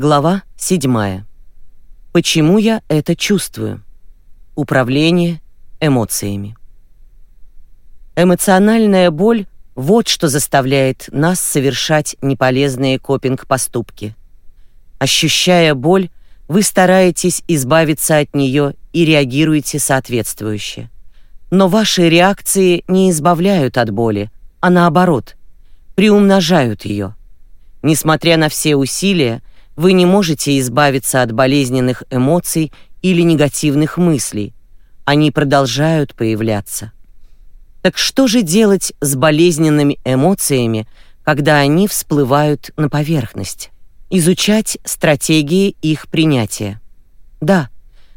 Глава 7. Почему я это чувствую? Управление эмоциями. Эмоциональная боль — вот что заставляет нас совершать неполезные копинг-поступки. Ощущая боль, вы стараетесь избавиться от нее и реагируете соответствующе. Но ваши реакции не избавляют от боли, а наоборот, приумножают ее. Несмотря на все усилия, вы не можете избавиться от болезненных эмоций или негативных мыслей. Они продолжают появляться. Так что же делать с болезненными эмоциями, когда они всплывают на поверхность? Изучать стратегии их принятия. Да,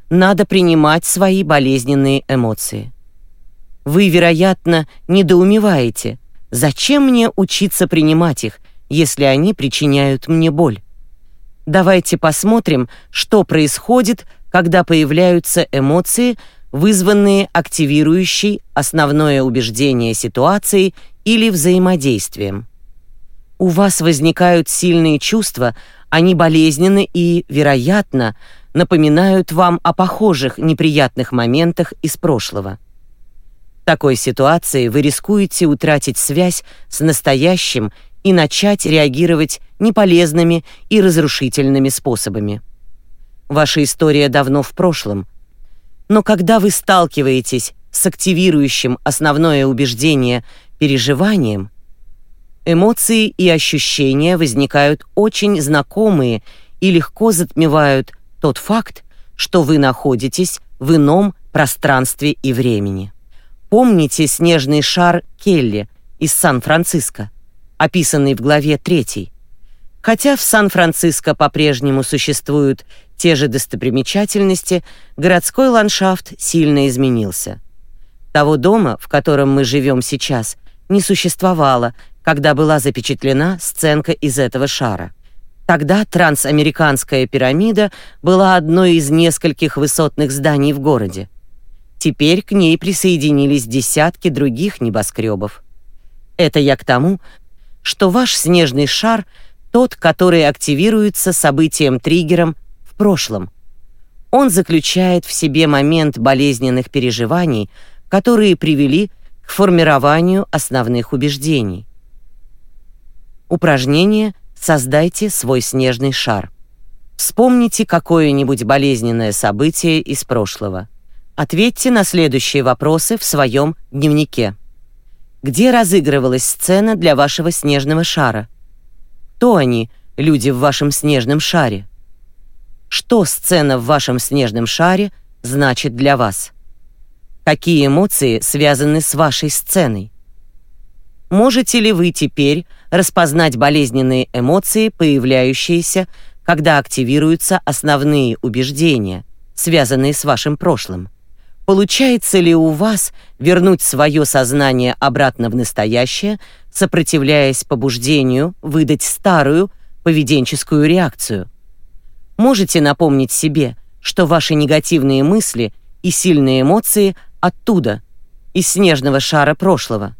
надо принимать свои болезненные эмоции. Вы, вероятно, недоумеваете, зачем мне учиться принимать их, если они причиняют мне боль? Давайте посмотрим, что происходит, когда появляются эмоции, вызванные активирующей основное убеждение ситуацией или взаимодействием. У вас возникают сильные чувства, они болезненны и, вероятно, напоминают вам о похожих неприятных моментах из прошлого. В такой ситуации вы рискуете утратить связь с настоящим и начать реагировать неполезными и разрушительными способами. Ваша история давно в прошлом. Но когда вы сталкиваетесь с активирующим основное убеждение переживанием, эмоции и ощущения возникают очень знакомые и легко затмевают тот факт, что вы находитесь в ином пространстве и времени. Помните снежный шар Келли из Сан-Франциско? описанный в главе 3. Хотя в Сан-Франциско по-прежнему существуют те же достопримечательности, городской ландшафт сильно изменился. Того дома, в котором мы живем сейчас, не существовало, когда была запечатлена сценка из этого шара. Тогда трансамериканская пирамида была одной из нескольких высотных зданий в городе. Теперь к ней присоединились десятки других небоскребов. Это я к тому, что ваш снежный шар тот, который активируется событием-триггером в прошлом. Он заключает в себе момент болезненных переживаний, которые привели к формированию основных убеждений. Упражнение «Создайте свой снежный шар». Вспомните какое-нибудь болезненное событие из прошлого. Ответьте на следующие вопросы в своем дневнике где разыгрывалась сцена для вашего снежного шара. Кто они, люди в вашем снежном шаре? Что сцена в вашем снежном шаре значит для вас? Какие эмоции связаны с вашей сценой? Можете ли вы теперь распознать болезненные эмоции, появляющиеся, когда активируются основные убеждения, связанные с вашим прошлым? Получается ли у вас вернуть свое сознание обратно в настоящее, сопротивляясь побуждению выдать старую поведенческую реакцию? Можете напомнить себе, что ваши негативные мысли и сильные эмоции оттуда, из снежного шара прошлого.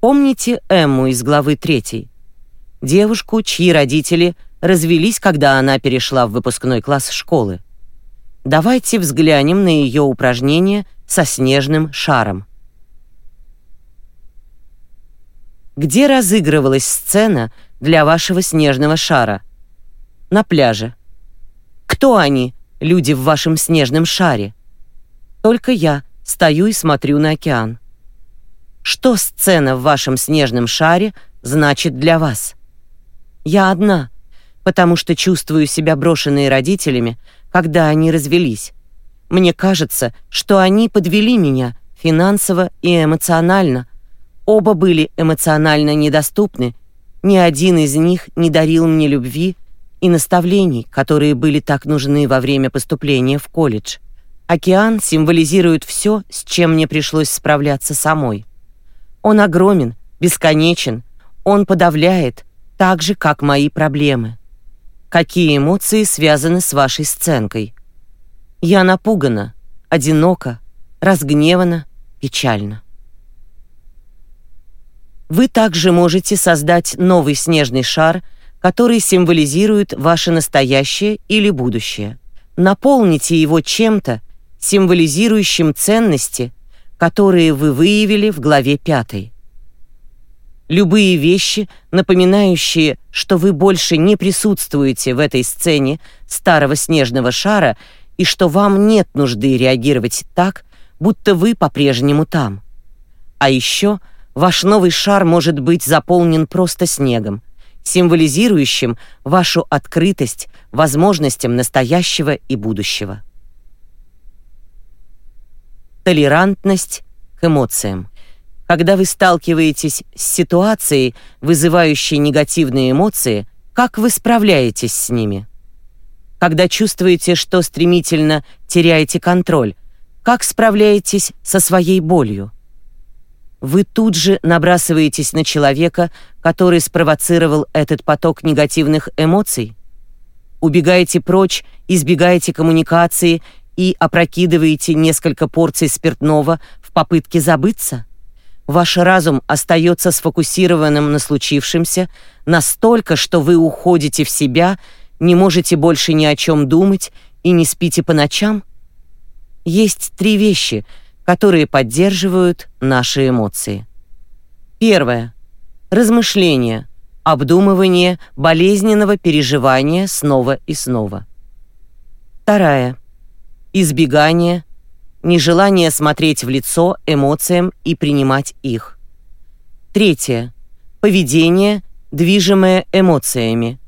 Помните Эмму из главы 3? Девушку, чьи родители развелись, когда она перешла в выпускной класс школы. Давайте взглянем на ее упражнение со снежным шаром. Где разыгрывалась сцена для вашего снежного шара? На пляже. Кто они, люди в вашем снежном шаре? Только я стою и смотрю на океан. Что сцена в вашем снежном шаре значит для вас? Я одна, потому что чувствую себя брошенной родителями, когда они развелись. Мне кажется, что они подвели меня финансово и эмоционально. Оба были эмоционально недоступны. Ни один из них не дарил мне любви и наставлений, которые были так нужны во время поступления в колледж. Океан символизирует все, с чем мне пришлось справляться самой. Он огромен, бесконечен, он подавляет, так же, как мои проблемы. Какие эмоции связаны с вашей сценкой? Я напугана, одинока, разгневана, печальна. Вы также можете создать новый снежный шар который символизирует ваше настоящее или будущее. Наполните его чем-то, символизирующим ценности, которые вы выявили в главе 5. Любые вещи, напоминающие, что вы больше не присутствуете в этой сцене старого снежного шара и что вам нет нужды реагировать так, будто вы по-прежнему там. А еще ваш новый шар может быть заполнен просто снегом, символизирующим вашу открытость возможностям настоящего и будущего. Толерантность к эмоциям. Когда вы сталкиваетесь с ситуацией, вызывающей негативные эмоции, как вы справляетесь с ними? Когда чувствуете, что стремительно теряете контроль, как справляетесь со своей болью? Вы тут же набрасываетесь на человека, который спровоцировал этот поток негативных эмоций? Убегаете прочь, избегаете коммуникации и опрокидываете несколько порций спиртного в попытке забыться? Ваш разум остается сфокусированным на случившемся настолько, что вы уходите в себя, не можете больше ни о чем думать и не спите по ночам? Есть три вещи, которые поддерживают наши эмоции. Первое. Размышление, обдумывание болезненного переживания снова и снова. Вторая избегание, нежелание смотреть в лицо эмоциям и принимать их. Третье. Поведение, движимое эмоциями.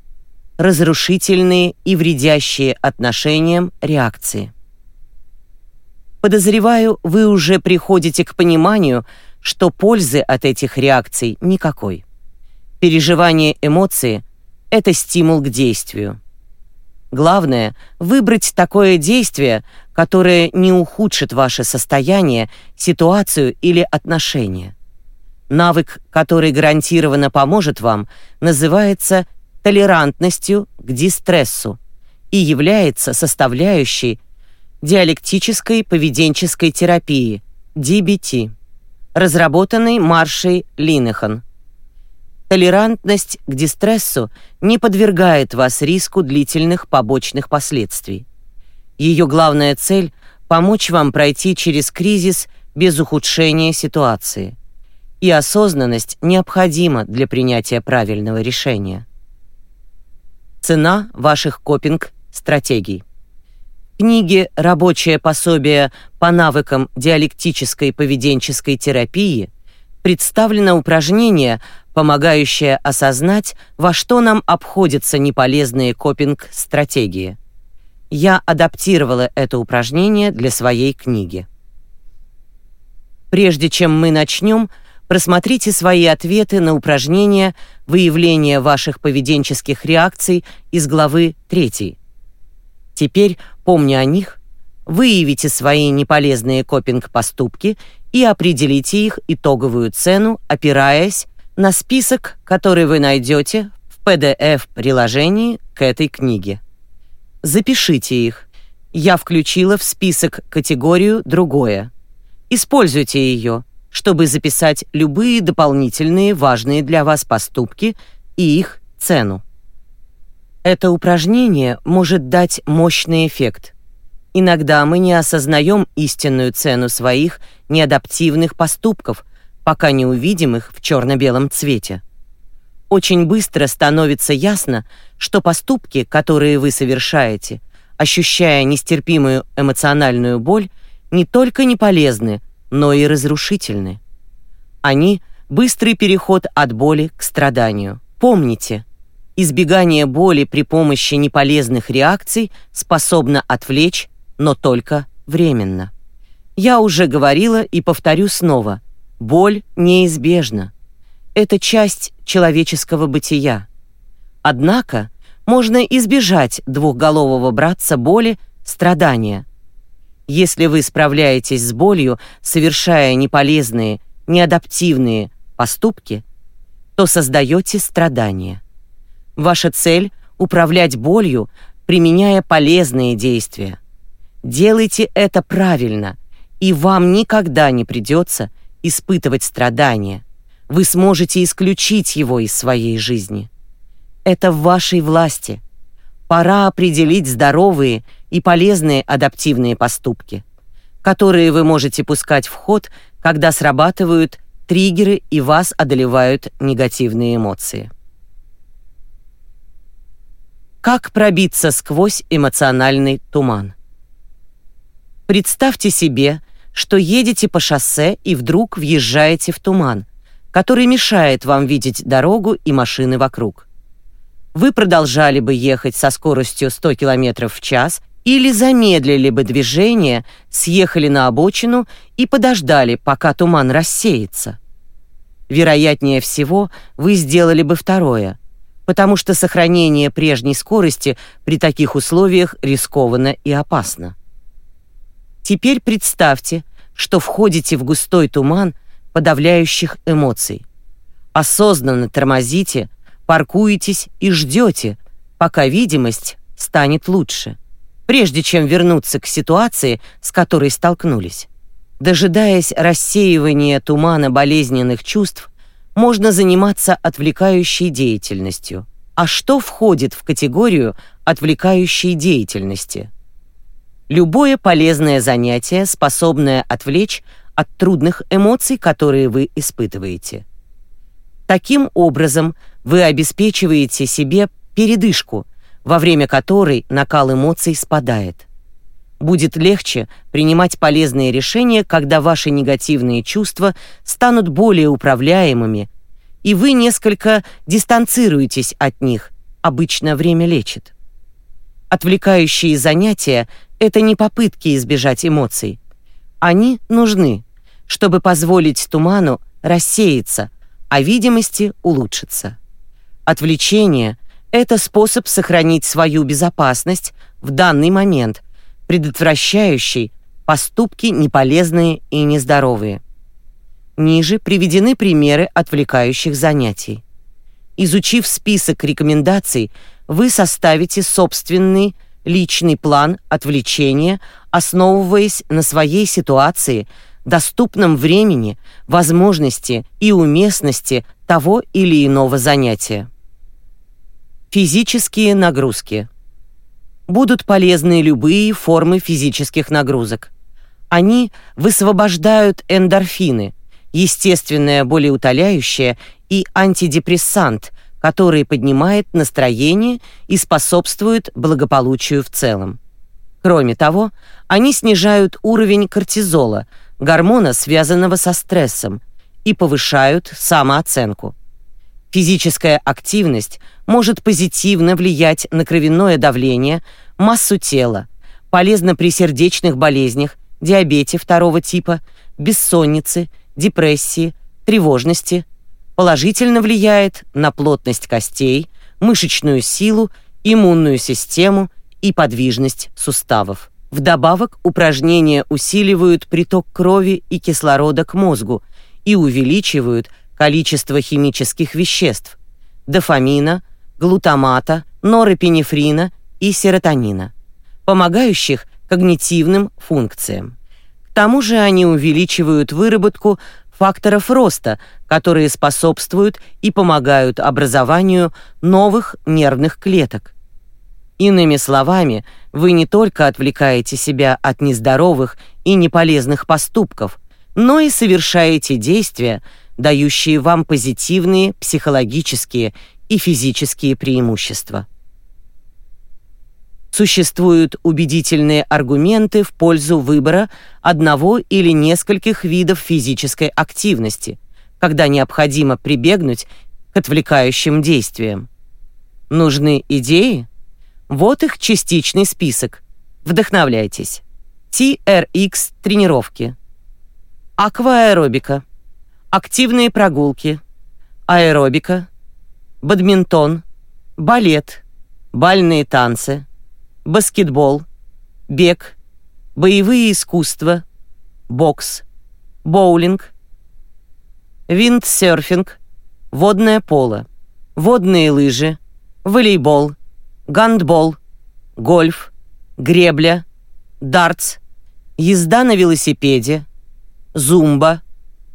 Разрушительные и вредящие отношениям реакции. Подозреваю, вы уже приходите к пониманию, что пользы от этих реакций никакой. Переживание эмоции — это стимул к действию. Главное — выбрать такое действие, которое не ухудшит ваше состояние, ситуацию или отношения. Навык, который гарантированно поможет вам, называется толерантностью к дистрессу и является составляющей диалектической поведенческой терапии DBT, разработанной Маршей Линехан. Толерантность к дистрессу не подвергает вас риску длительных побочных последствий. Ее главная цель — помочь вам пройти через кризис без ухудшения ситуации. И осознанность необходима для принятия правильного решения. Цена ваших копинг-стратегий. В книге «Рабочее пособие по навыкам диалектической поведенческой терапии» представлено упражнение, помогающее осознать, во что нам обходятся неполезные копинг-стратегии. Я адаптировала это упражнение для своей книги. Прежде чем мы начнем, просмотрите свои ответы на упражнение выявления ваших поведенческих реакций из главы 3. Теперь, помня о них, выявите свои неполезные копинг-поступки и определите их итоговую цену, опираясь на список, который вы найдете в PDF-приложении к этой книге. Запишите их. Я включила в список категорию «Другое». Используйте ее, чтобы записать любые дополнительные важные для вас поступки и их цену. Это упражнение может дать мощный эффект. Иногда мы не осознаем истинную цену своих неадаптивных поступков, пока не увидим их в черно-белом цвете. Очень быстро становится ясно, что поступки, которые вы совершаете, ощущая нестерпимую эмоциональную боль, не только не полезны, но и разрушительны. Они — быстрый переход от боли к страданию. Помните, избегание боли при помощи неполезных реакций способно отвлечь но только временно. Я уже говорила и повторю снова. Боль неизбежна. Это часть человеческого бытия. Однако можно избежать двухголового братца боли, страдания. Если вы справляетесь с болью, совершая неполезные, неадаптивные поступки, то создаете страдания. Ваша цель — управлять болью, применяя полезные действия. Делайте это правильно, и вам никогда не придется испытывать страдания. Вы сможете исключить его из своей жизни. Это в вашей власти. Пора определить здоровые и полезные адаптивные поступки, которые вы можете пускать в ход, когда срабатывают триггеры и вас одолевают негативные эмоции. Как пробиться сквозь эмоциональный туман? Представьте себе, что едете по шоссе и вдруг въезжаете в туман, который мешает вам видеть дорогу и машины вокруг. Вы продолжали бы ехать со скоростью 100 км в час или замедлили бы движение, съехали на обочину и подождали, пока туман рассеется. Вероятнее всего, вы сделали бы второе, потому что сохранение прежней скорости при таких условиях рискованно и опасно. Теперь представьте, что входите в густой туман подавляющих эмоций. Осознанно тормозите, паркуетесь и ждете, пока видимость станет лучше, прежде чем вернуться к ситуации, с которой столкнулись. Дожидаясь рассеивания тумана болезненных чувств, можно заниматься отвлекающей деятельностью. А что входит в категорию отвлекающей деятельности? Любое полезное занятие, способное отвлечь от трудных эмоций, которые вы испытываете. Таким образом, вы обеспечиваете себе передышку, во время которой накал эмоций спадает. Будет легче принимать полезные решения, когда ваши негативные чувства станут более управляемыми, и вы несколько дистанцируетесь от них. Обычно время лечит. Отвлекающие занятия это не попытки избежать эмоций. Они нужны, чтобы позволить туману рассеяться, а видимости улучшиться. Отвлечение — это способ сохранить свою безопасность в данный момент, предотвращающий поступки неполезные и нездоровые. Ниже приведены примеры отвлекающих занятий. Изучив список рекомендаций, вы составите собственный личный план отвлечения, основываясь на своей ситуации, доступном времени, возможности и уместности того или иного занятия. Физические нагрузки. Будут полезны любые формы физических нагрузок. Они высвобождают эндорфины, естественное болеутоляющее и антидепрессант, который поднимает настроение и способствует благополучию в целом. Кроме того, они снижают уровень кортизола, гормона, связанного со стрессом, и повышают самооценку. Физическая активность может позитивно влиять на кровяное давление, массу тела, полезно при сердечных болезнях, диабете второго типа, бессоннице, депрессии, тревожности, положительно влияет на плотность костей, мышечную силу, иммунную систему и подвижность суставов. Вдобавок, упражнения усиливают приток крови и кислорода к мозгу и увеличивают количество химических веществ – дофамина, глутамата, норепинефрина и серотонина, помогающих когнитивным функциям. К тому же они увеличивают выработку факторов роста, которые способствуют и помогают образованию новых нервных клеток. Иными словами, вы не только отвлекаете себя от нездоровых и неполезных поступков, но и совершаете действия, дающие вам позитивные психологические и физические преимущества. Существуют убедительные аргументы в пользу выбора одного или нескольких видов физической активности, когда необходимо прибегнуть к отвлекающим действиям. Нужны идеи? Вот их частичный список. Вдохновляйтесь. TRX тренировки. Акваэробика. Активные прогулки. Аэробика. Бадминтон. Балет. Бальные танцы баскетбол, бег, боевые искусства, бокс, боулинг, виндсерфинг, водное поло, водные лыжи, волейбол, гандбол, гольф, гребля, дартс, езда на велосипеде, зумба,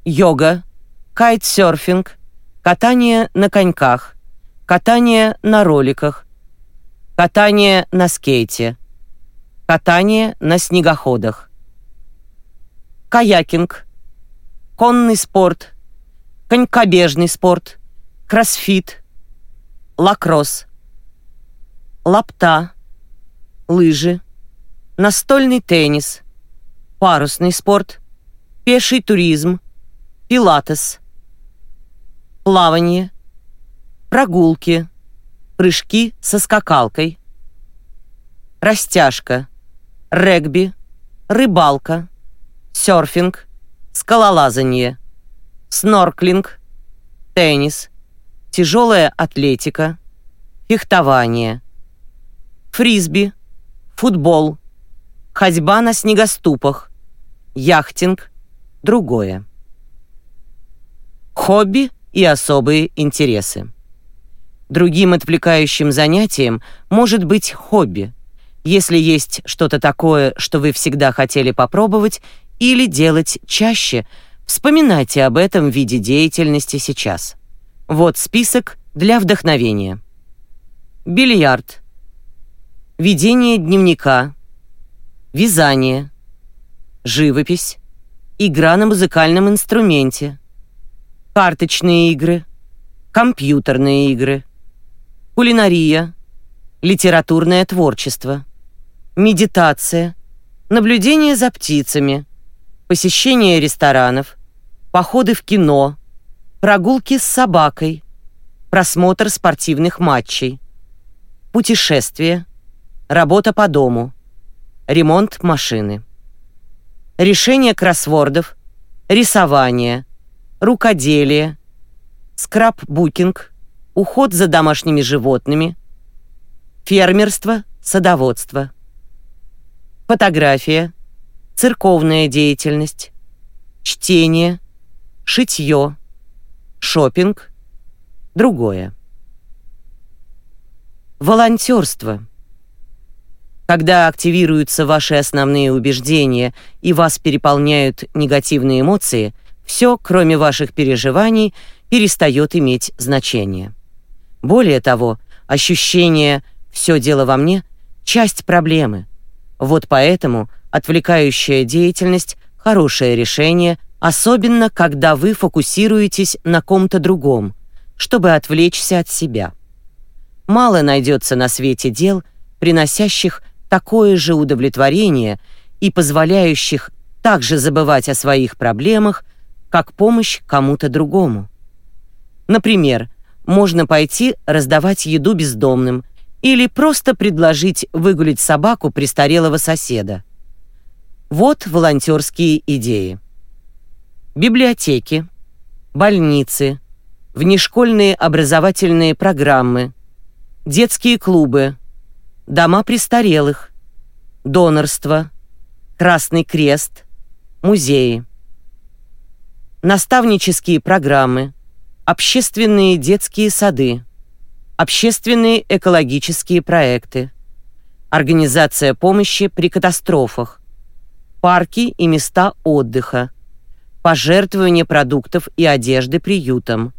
йога, кайтсерфинг, катание на коньках, катание на роликах, катание на скейте, катание на снегоходах, каякинг, конный спорт, конькобежный спорт, кроссфит, лакросс, лапта, лыжи, настольный теннис, парусный спорт, пеший туризм, пилатес, плавание, прогулки, прыжки со скакалкой, растяжка, регби, рыбалка, серфинг, скалолазание, снорклинг, теннис, тяжелая атлетика, фехтование, фрисби, футбол, ходьба на снегоступах, яхтинг, другое. Хобби и особые интересы. Другим отвлекающим занятием может быть хобби, если есть что-то такое, что вы всегда хотели попробовать или делать чаще, вспоминайте об этом в виде деятельности сейчас. Вот список для вдохновения. Бильярд. Ведение дневника. Вязание. Живопись. Игра на музыкальном инструменте. Карточные игры. Компьютерные игры кулинария, литературное творчество, медитация, наблюдение за птицами, посещение ресторанов, походы в кино, прогулки с собакой, просмотр спортивных матчей, путешествия, работа по дому, ремонт машины, решение кроссвордов, рисование, рукоделие, скраббукинг, уход за домашними животными, фермерство, садоводство, фотография, церковная деятельность, чтение, шитье, шопинг, другое. Волонтерство. Когда активируются ваши основные убеждения и вас переполняют негативные эмоции, все, кроме ваших переживаний, перестает иметь значение. Более того, ощущение «все дело во мне» — часть проблемы. Вот поэтому отвлекающая деятельность — хорошее решение, особенно когда вы фокусируетесь на ком-то другом, чтобы отвлечься от себя. Мало найдется на свете дел, приносящих такое же удовлетворение и позволяющих также забывать о своих проблемах, как помощь кому-то другому. Например, можно пойти раздавать еду бездомным или просто предложить выгулить собаку престарелого соседа. Вот волонтерские идеи. Библиотеки, больницы, внешкольные образовательные программы, детские клубы, дома престарелых, донорство, Красный Крест, музеи. Наставнические программы – общественные детские сады, общественные экологические проекты, организация помощи при катастрофах, парки и места отдыха, пожертвование продуктов и одежды приютам,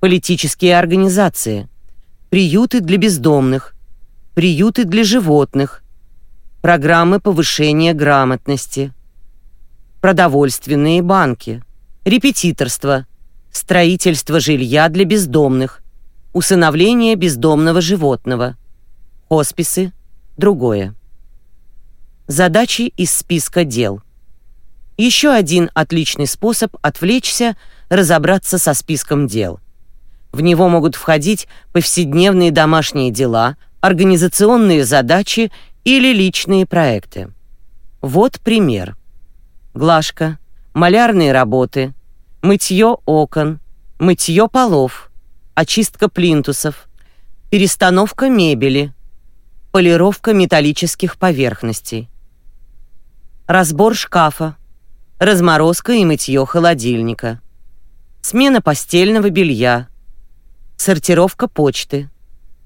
политические организации, приюты для бездомных, приюты для животных, программы повышения грамотности, продовольственные банки, репетиторство – строительство жилья для бездомных, усыновление бездомного животного, хосписы, другое. Задачи из списка дел. Еще один отличный способ отвлечься – разобраться со списком дел. В него могут входить повседневные домашние дела, организационные задачи или личные проекты. Вот пример. Глажка, малярные работы – мытье окон, мытье полов, очистка плинтусов, перестановка мебели, полировка металлических поверхностей, разбор шкафа, разморозка и мытье холодильника, смена постельного белья, сортировка почты,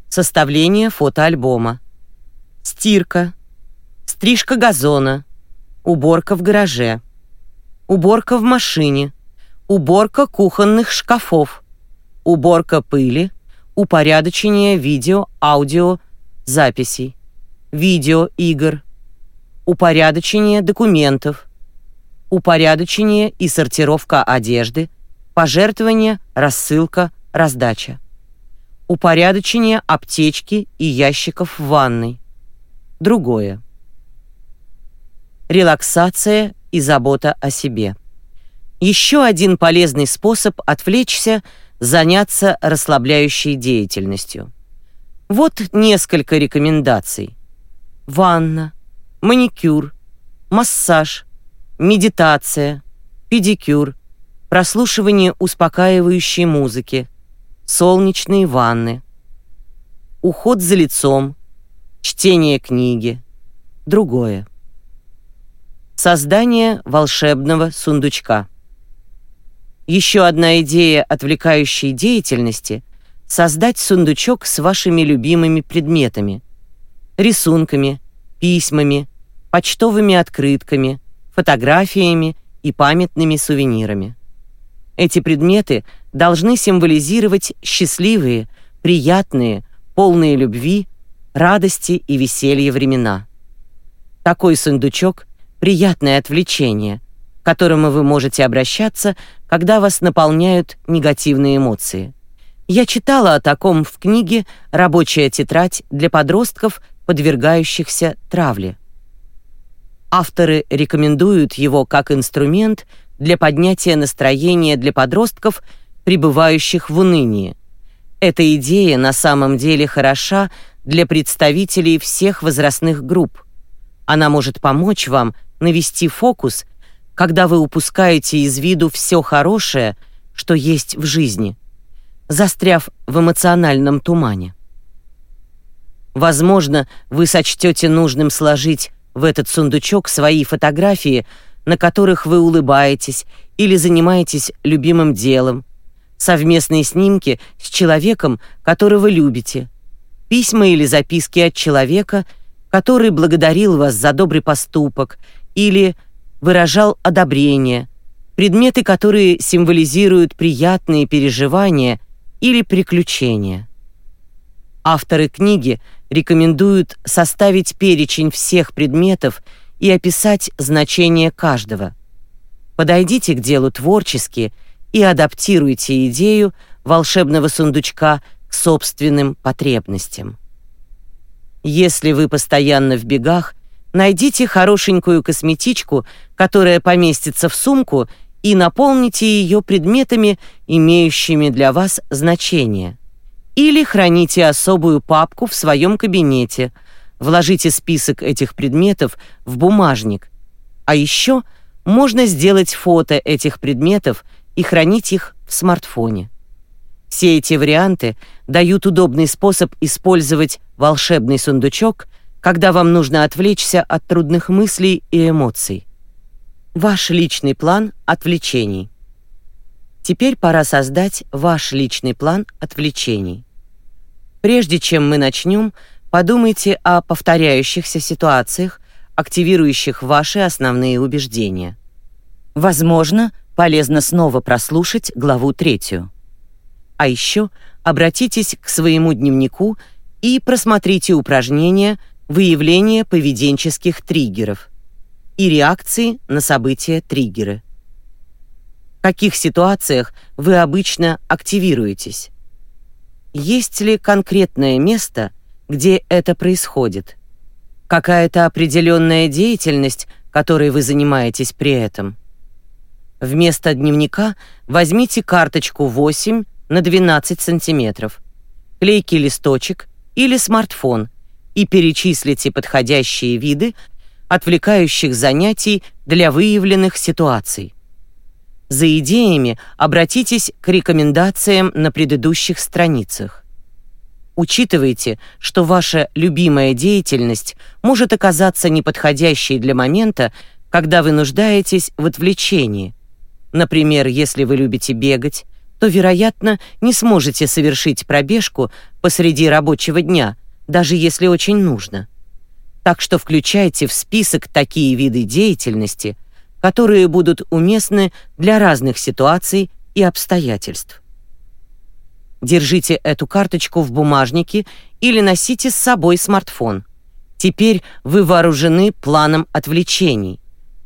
составление фотоальбома, стирка, стрижка газона, уборка в гараже, уборка в машине – уборка кухонных шкафов, уборка пыли, упорядочение видео, аудио, записей, видеоигр, упорядочение документов, упорядочение и сортировка одежды, пожертвование, рассылка, раздача, упорядочение аптечки и ящиков в ванной. Другое. Релаксация и забота о себе. Еще один полезный способ отвлечься – заняться расслабляющей деятельностью. Вот несколько рекомендаций. Ванна, маникюр, массаж, медитация, педикюр, прослушивание успокаивающей музыки, солнечные ванны, уход за лицом, чтение книги, другое. Создание волшебного сундучка. Еще одна идея отвлекающей деятельности — создать сундучок с вашими любимыми предметами, рисунками, письмами, почтовыми открытками, фотографиями и памятными сувенирами. Эти предметы должны символизировать счастливые, приятные, полные любви, радости и веселья времена. Такой сундучок — приятное отвлечение, к которому вы можете обращаться, когда вас наполняют негативные эмоции. Я читала о таком в книге «Рабочая тетрадь для подростков, подвергающихся травле». Авторы рекомендуют его как инструмент для поднятия настроения для подростков, пребывающих в унынии. Эта идея на самом деле хороша для представителей всех возрастных групп. Она может помочь вам навести фокус когда вы упускаете из виду все хорошее, что есть в жизни, застряв в эмоциональном тумане. Возможно, вы сочтете нужным сложить в этот сундучок свои фотографии, на которых вы улыбаетесь или занимаетесь любимым делом, совместные снимки с человеком, которого любите, письма или записки от человека, который благодарил вас за добрый поступок или выражал одобрение, предметы, которые символизируют приятные переживания или приключения. Авторы книги рекомендуют составить перечень всех предметов и описать значение каждого. Подойдите к делу творчески и адаптируйте идею волшебного сундучка к собственным потребностям. Если вы постоянно в бегах, Найдите хорошенькую косметичку, которая поместится в сумку, и наполните ее предметами, имеющими для вас значение. Или храните особую папку в своем кабинете. Вложите список этих предметов в бумажник. А еще можно сделать фото этих предметов и хранить их в смартфоне. Все эти варианты дают удобный способ использовать волшебный сундучок – когда вам нужно отвлечься от трудных мыслей и эмоций. Ваш личный план отвлечений. Теперь пора создать ваш личный план отвлечений. Прежде чем мы начнем, подумайте о повторяющихся ситуациях, активирующих ваши основные убеждения. Возможно, полезно снова прослушать главу третью. А еще обратитесь к своему дневнику и просмотрите упражнения, выявление поведенческих триггеров и реакции на события-триггеры. В каких ситуациях вы обычно активируетесь? Есть ли конкретное место, где это происходит? Какая-то определенная деятельность, которой вы занимаетесь при этом? Вместо дневника возьмите карточку 8 на 12 сантиметров, клейкий листочек или смартфон – и перечислите подходящие виды отвлекающих занятий для выявленных ситуаций. За идеями обратитесь к рекомендациям на предыдущих страницах. Учитывайте, что ваша любимая деятельность может оказаться неподходящей для момента, когда вы нуждаетесь в отвлечении. Например, если вы любите бегать, то, вероятно, не сможете совершить пробежку посреди рабочего дня – даже если очень нужно. Так что включайте в список такие виды деятельности, которые будут уместны для разных ситуаций и обстоятельств. Держите эту карточку в бумажнике или носите с собой смартфон. Теперь вы вооружены планом отвлечений.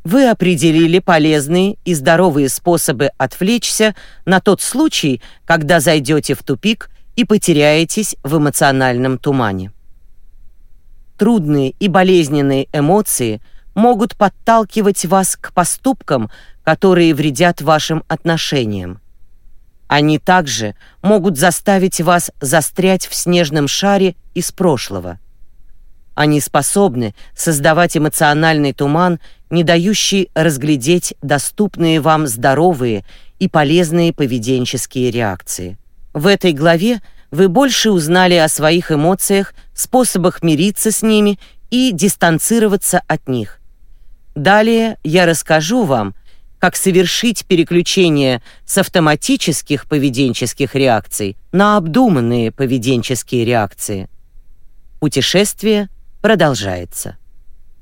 Вы определили полезные и здоровые способы отвлечься на тот случай, когда зайдете в тупик и потеряетесь в эмоциональном тумане. Трудные и болезненные эмоции могут подталкивать вас к поступкам, которые вредят вашим отношениям. Они также могут заставить вас застрять в снежном шаре из прошлого. Они способны создавать эмоциональный туман, не дающий разглядеть доступные вам здоровые и полезные поведенческие реакции. В этой главе вы больше узнали о своих эмоциях, способах мириться с ними и дистанцироваться от них. Далее я расскажу вам, как совершить переключение с автоматических поведенческих реакций на обдуманные поведенческие реакции. Путешествие продолжается.